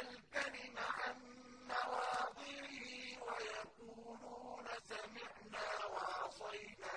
الْكَلِمَ عَن مَّوَاضِعِهِ وَيَقُولُونَ سَمِعْنَا وَعَصَيْنَا.